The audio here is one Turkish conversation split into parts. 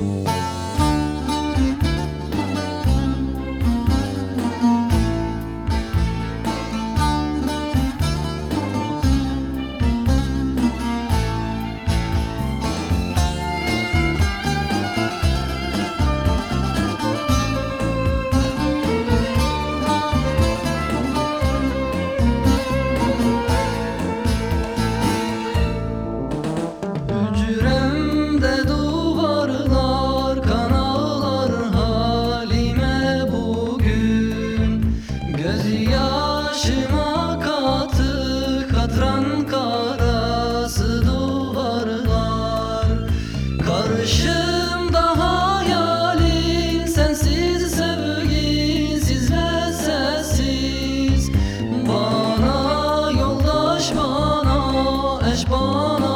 Bye. Flashpoint.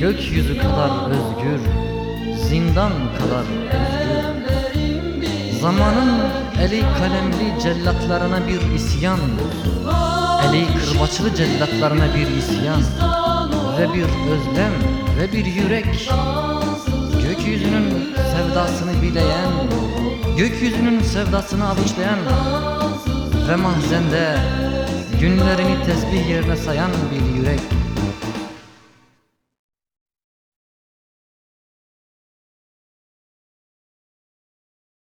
Gökyüzü kadar özgür Zindan kadar özgür. Zamanın eli kalemli cellatlarına bir isyan Eli kırbaçlı cellatlarına bir isyan. Ve bir özlem ve bir yürek Gökyüzünün sevdasını bileyen Gökyüzünün sevdasını avuçlayan Ve mahzende günlerini tesbih yerine sayan bir yürek